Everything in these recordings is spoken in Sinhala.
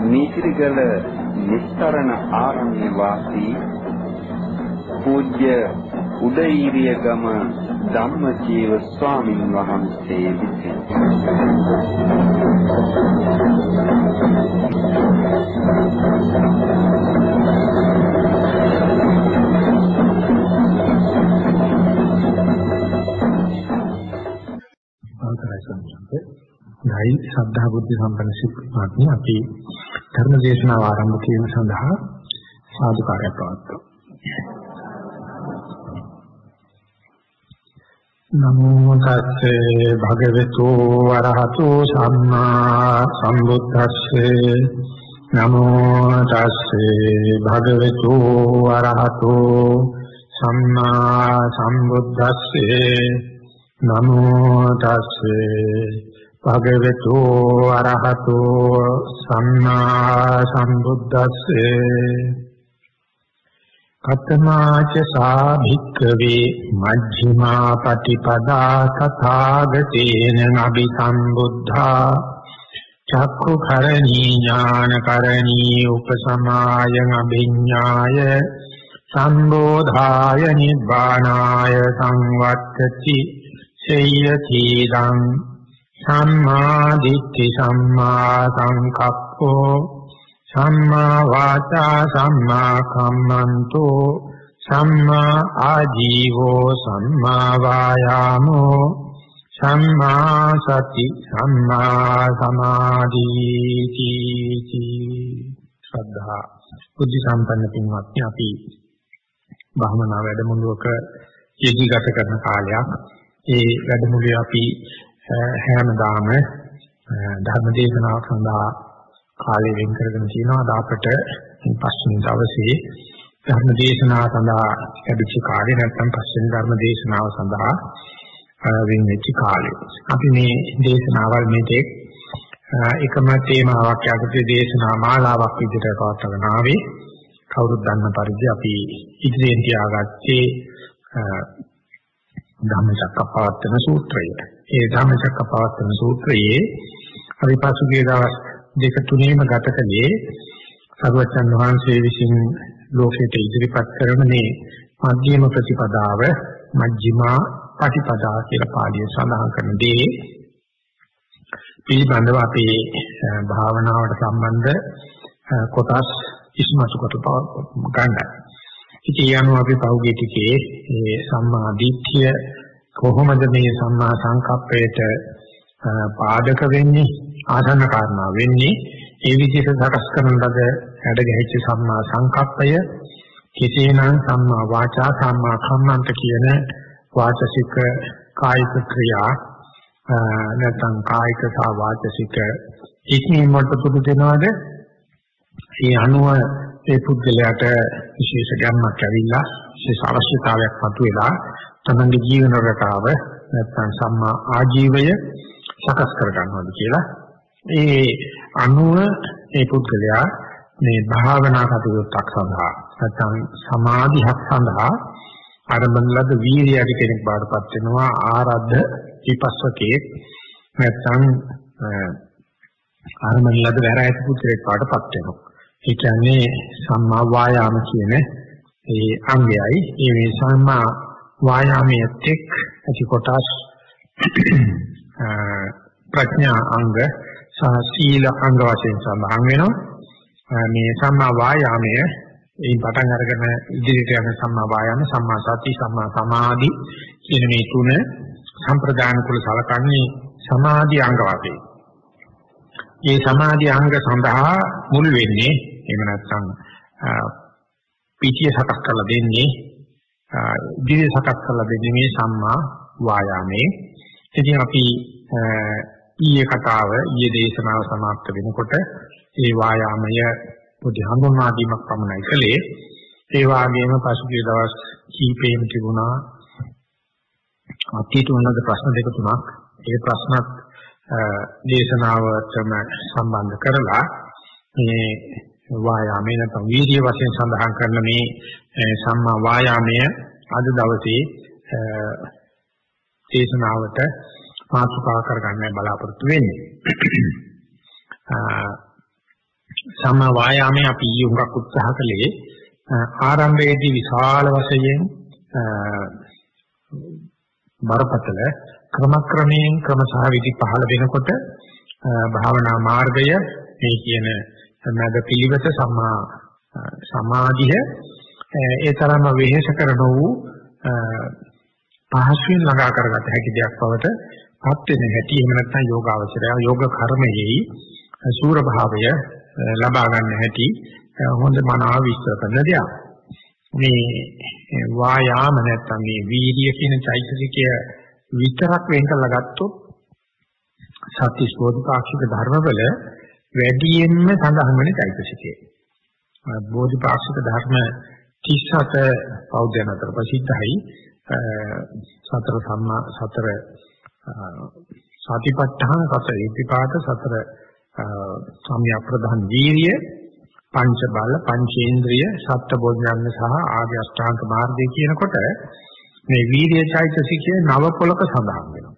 නීතිගල නිස්තරණ ආරණ්‍ය වාසී පූජ්‍ය උදේීරිය ගම ධම්මජීව ස්වාමින් වහන්සේ විසින්. නයි ශ්‍රද්ධා බුද්ධ සම්පන්න සිත්මාත්මි අපි ධර්ම දේශනාව ආරම්භ කිරීම සඳහා සාදුකාරය පවත්වමු. නමෝ තස්සේ භගවතු වරහතෝ සම්මා සම්බුද්දස්සේ නමෝ තස්සේ භගවතු වරහතෝ සම්මා සම්බුද්දස්සේ නමෝ තස්සේ භගවතු අරහතෝ සම්මා සම්බුද්දස්සේ කතමාච සාභික්කවේ මජ්ක්‍ධිමා පටිපදා තථාගතේන නබි සම්බුද්ධා චක්ඛු කරණී ඥාන කරණී උපසමායං අභිඥාය සම්බෝධාය නිබ්බානාය සංවත්තති සේයතිදං සම්මා දිට්ඨි සම්මා සංකප්පෝ සම්මා වාචා සම්මා කම්මන්තෝ සම්මා ආජීවෝ සම්මා වායාමෝ සම්මා සති සම්මා සමාධිති ශ්‍රද්ධා බුද්ධ සම්පන්න පින්වත්නි අපි භාවනා වැඩමුළුවක යෙදී ගත කරන කාලයක්. ඒ වැඩමුළුවේ අපි හැමදාම ධර්ම දේශනාවක් සඳහා කාලය වෙන් කරගෙන තියෙනවා. අද අපට පස්වෙනි දවසේ ධර්ම දේශනාව සඳහා ලැබිච්ච කාලය නැත්නම් පස්වෙනි ධර්ම දේශනාව සඳහා වෙන් වෙච්ච කාලය. අපි මේ දේශනාවල් මේකේ එකම තේමාවක් යටතේ දේශනා මාලාවක් විදිහට පවත්වාගෙන ආවේ. කවුරුත් දන්න පරිදි අපි ඉදිරියෙන් තියාගත්තේ ධම්මචක්කපවත්තන සූත්‍රය. ඒ ධම්මචක්කපවත්තන සූත්‍රයේ අපි පසුගිය දවස් දෙක තුනේම ගත කළේ සර්වචන් වහන්සේ විසින් ලෝකයට ඉදිරිපත් කරන මේ මධ්‍යම ප්‍රතිපදාව මජ්ක්‍ධිමා පටිපදා කියලා පාළිය සඳහන් කරන දේ පිළිබඳව අපේ භාවනාවට සම්බන්ධ කොටස් ඉස්මතු කොට ගන්නයි. ඉතින් යනවා අපි පහුගිය ටිකේ මේ සම්මා දිට්ඨිය කොහොමද මේ සම්මා සංකප්පයට පාදක වෙන්නේ ආධන කාරණා වෙන්නේ? ඒ විදිහට සකස් කරන ලද හැඩ ගැහිච්ච සම්මා සංකප්පය කෙසේනම් සම්මා වාචා සම්මා කම්මන්ත කියන වාචසික කායික ක්‍රියා නැත්නම් කායික සහ වාචසික ඉක්මීම් වලට පුදු දෙනවද ඒ අනුව ඒ පුද්ගලයාට විශේෂ ගම්මක් ඇවිල්ලා විශේෂ අවශ්‍යතාවයක් මතුවෙලා තමන්ගේ ජීවන රටාව නැත්නම් සම්මා ආජීවය සකස් කර ගන්නවාද කියලා. ඒ අනුව ඒ පුද්ගලයා මේ භාවනා කටයුත්තක් සඳහා නැත්නම් සමාධියක් සඳහා ආරම්භන ලද වීර්යය කෙනෙක් බාටපත් වෙනවා. ආරද්ධ විපස්සකේ නැත්නම් ආරම්භන ලද වැරෑත් පුද්ගලෙක් බාටපත් වෙනවා. ඒ කියන්නේ සම්මා වායාම කියන ඒ අංගයයි. ඒ මේ සම්මා වායාමයේ එක් ඇති කොටස් ප්‍රඥා අංග සහ සීල අංග වශයෙන් සඳහන් වෙනවා. මේ සම්මා වායාමය ඒ පටන් අරගෙන ඉදිරියට යන සම්මා වායාම සම්මා සති සම්මා සමාධි කියන මේ තුන සම්ප්‍රදාන කුල සලකන්නේ සමාධි අංග වශයෙන්. මේ සමාධි අංග සඳහා මුල් වෙන්නේ එහෙම නැත්නම් පිටිය සකස් කරලා දෙන්නේ ඉදිරිය සකස් කරලා දෙන්නේ මේ සම්මා වායාමයේ. ඉතින් අපි ඊයේ කතාව ඊයේ දේශනාව સમાપ્ત වෙනකොට ඒ වායාමය පොඩි හඳුන්වා දීමක් පමණයි කළේ. ඒ වගේම පසුගිය දවස් කීපෙම තිබුණා අතීත උනද ප්‍රශ්න දෙක තුනක්. ඒ ප්‍රශ්නත් දේශනාවටම සම්බන්ධ කරලා මේ වායාමයේ නැත්නම් වීර්ය වශයෙන් සඳහන් කරන මේ සම්මා වායාමය අද දවසේ දේශනාවට මාතෘකා කරගන්න බලාපොරොත්තු වෙන්නේ. සම්මා වායාමයේ අපි ඊයුඟක් උත්සාහ කළේ ආරම්භයේදී විශාල වශයෙන් බරපතල ක්‍රමක්‍රමයෙන් ක්‍රම සහ විදි පහළ වෙනකොට භාවනා මාර්ගය මේ කියන මඟ පිළිවෙත සම්මා සමාධිය ඒ තරම්ම වෙහෙස කරන වූ පහසුවෙන් ළඟා කරගත හැකි දෙයක් බවට පත් වෙන හැටි එහෙම නැත්නම් යෝගාවචරය යෝග කර්මයේ සූර භාවය ලබා ගන්න හැටි හොඳ මනාව විස්තර කරන දෙයක්. මේ වායාම නැත්නම් මේ වීර්ය කියන චෛතසිකය විතරක් වෙන් කරලා ගත්තොත් සත්‍ය ස්වෝධපාක්ෂික ධර්මවල වැඩියෙන්ම සඳහන් වෙන চৈতසිකය. බෝධිපාක්ෂික ධර්ම 37 බෞද්ධයන් අතර ප්‍රසිද්ධයි. සතර සම්මා සතර සතිපට්ඨාන සතර ඉතිපාත සතර සම්‍ය ප්‍රධාන වීර්ය පංච බල පංචේන්ද්‍රිය සත්‍ය බෝධ්‍යංග සහ ආර්ය අෂ්ටාංග මාර්ගය කියනකොට මේ වීර්ය චෛතසිකය නව පොලක සඳහන් වෙනවා.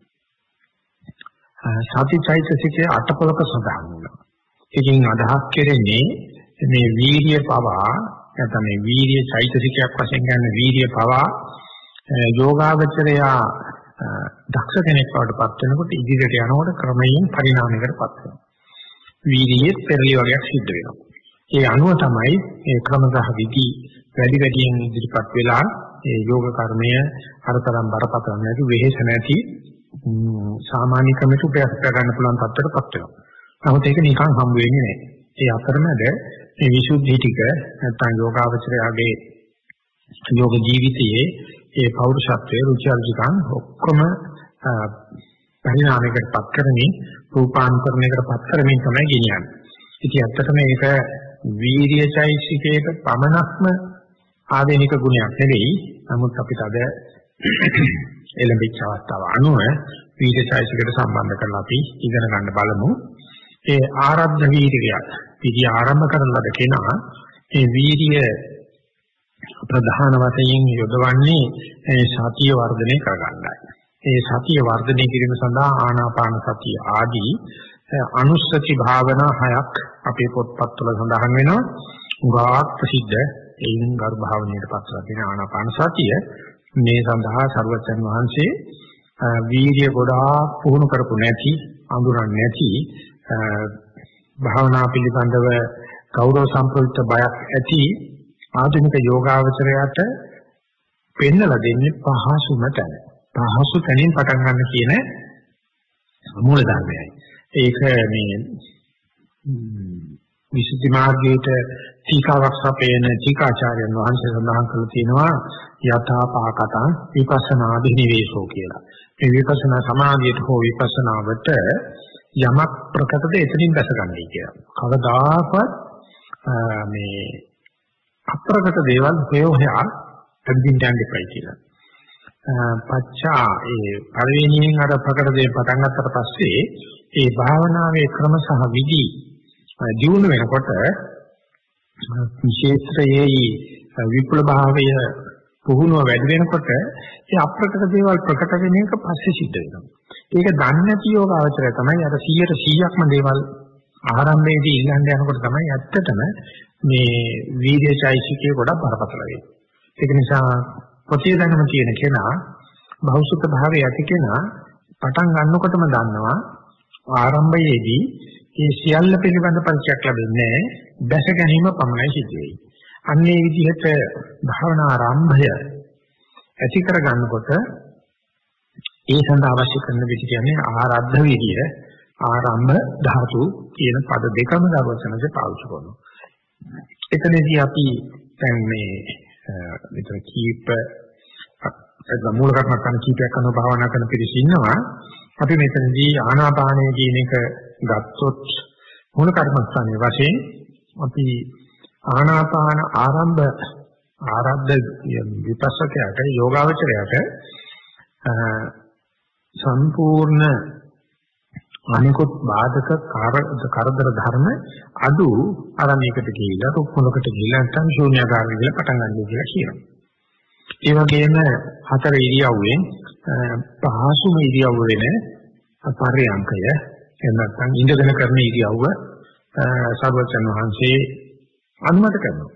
සති චෛතසිකය අට පොලක සඳහන් වෙනවා. එකකින් අදහස් කෙරෙන්නේ මේ වීර්ය පවා නැත්නම් මේ වීර්ය චෛතසිකයක් වශයෙන් ගන්න වීර්ය පවා යෝගාවචරයා දක්ෂ කෙනෙක් බවට පත් වෙනකොට ඉදිරියට යනකොට ක්‍රමයෙන් පරිණාමයකට පත් වෙනවා. වීර්යයේ පෙරලි වගේක් සිද්ධ වෙනවා. ඒ අනුව තමයි මේ ක්‍රමසහ විදි වැඩි වැඩියෙන් ඉදිරිපත් වෙලා ඒ යෝග කර්මය අරතරම් බරපතල නැති වෙහෙස නැති සාමාන්‍ය ක්‍රමයට උපයස් කර ගන්න පුළුවන් තත්ත්වයකටපත් වෙනවා. නමුත් ඒක නිකන් හම් වෙන්නේ නැහැ. ඒ අතරමැද මේ විසුද්ධි ටික නැත්නම් යෝගාවචරයාගේ යෝග ජීවිතයේ ඒ පෞරුෂත්වයේ රුචි අරුචිකම් ඔක්කොම පරිණාමයකට පත් කරමින් රූපාන්තරණයකට පත් කරමින් තමයි ගෙනියන්නේ. ඉතින් ඇත්තටම මේක වීර්යචෛසිකයක පමණක්ම ආවේනික ගුණයක් නෙවෙයි. නමුත් අපිට අද එළඹිච්ච අවස්ථාව අනුව වීර්යචෛසිකයට සම්බන්ධ කරලා අපි ඉගෙන ගන්න බලමු. ඒ ආරද්ධ වීර්යය පිළි ආරම්භ කරන ලද කෙනා ඒ වීර්ය ප්‍රධාන වශයෙන් යොදවන්නේ සතිය වර්ධනය කරගන්නයි. ඒ සතිය වර්ධනය කිරීම සඳහා ආනාපාන සතිය ආදී අනුස්සති භාවනා හයක් අපේ පොත්පත්වල සඳහන් වෙනවා. උගාක් ප්‍රසිද්ධ එයින් ගරු භාවනයට පස්සලා තියෙන ආනාපාන සතිය මේ සඳහා සර්වචන් වහන්සේ වීර්ය ගොඩාක් පුහුණු කරපු නැති අඳුරන්නේ නැති භාවනා පිළිබඳව ගෞරව සම්ප්‍රයුක්ත බයක් ඇති ආධුනික යෝගාවචරයට පෙන්නලා දෙන්නේ පහසුම තැන. පහසු තැනින් පටන් ගන්න කියන මූල ධර්මයයි. ඒක මේ විසුද්ධි මාර්ගයේට ටීකාවක් සපයන ටීකාචාර්යන් වහන්සේ සඳහන් කරලා තියෙනවා යථා පාකතං විපස්සනා අධිනිවේෂෝ කියලා. මේ විපස්සනා සමාධියට හෝ විපස්සනාවට යමක් ප්‍රකටද එතනින් දැසගන්නයි කියලා. කවදාකවත් මේ අප්‍රකට දේවල් හොය හොයා අදින් යන්න එපයි කියලා. පච්චා ඒ පරිවෙණියෙන් අර ප්‍රකට දේ පටන් ගන්නතර පස්සේ ඒ භාවනාවේ ක්‍රම සහ විදි දියුණු වෙනකොට විශේෂයේ විපුල භාවය පුහුණුව වැඩි වෙනකොට ඒ අප්‍රකට දේවල් ප්‍රකට වෙන එක පස්සේ සිද්ධ වෙනවා. ඒක දන්නේ නැති යෝග අවශ්‍යය තමයි අර 100ට 100ක්ම දේවල් ආරම්භයේදී ඉල්ලන්න යනකොට තමයි ඇත්තටම මේ වීර්යචෛසිකේ ගොඩක් බරපතල වෙන්නේ. ඒක නිසා පොතේ දැනුම තියෙන කෙනා භෞසුත භාවයේ ඇති කෙනා පටන් ගන්නකොටම දන්නවා ආරම්භයේදී මේ සියල්ල පිළිබඳ පරිචයක් ලැබෙන්නේ දැස ගැනීම පමණයි සිද්ධ වෙන්නේ. අන්නේ විදිහට භාවනා ආරම්භය ඇති කර ගන්නකොට ඒ සඳහා අවශ්‍ය කරන විදි කියන්නේ ආරද්ධ විදිය ආරම්භ ධාතු කියන පද දෙකම දවසනසේ පාවිච්චි කරනවා. එතනදී අපි දැන් මේ විතර කීප මූල කර්මස්ථාන කීපයක් කරන භාවනා කරන පිරිස ඉන්නවා. අපි මෙතනදී ආනාපානය කියන එක ගත්තොත් මූල කර්මස්ථානයේ වශයෙන් අපි ආනාපාන ආරම්භ ආරද්ධ විපස්සකයට යෝගාවචරයට සම්පූර්ණ අනිකුත් බාධක කරදර ධර්ම අඩු ආරණයකට ගිහිල්ලා රුක්මුලකට ගිහිල්ලා නැත්නම් ශූන්‍යකාරී කියලා පටන් ගන්න කියලා කියනවා. ඒ වගේම හතර ඉරියව්වෙන් පහසුම ඉරියව්ව වෙන පරියංකය එන්නත්නම් ඉඳගෙන කරන ඉරියව්ව සර්වචන් වහන්සේ අනුමත කරනවා.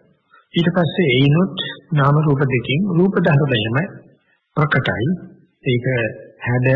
ඊට පස්සේ ඒනොත් නාම රූප දෙකෙන් රූප ධර්මයම ප්‍රකටයි. ඒක හැඩ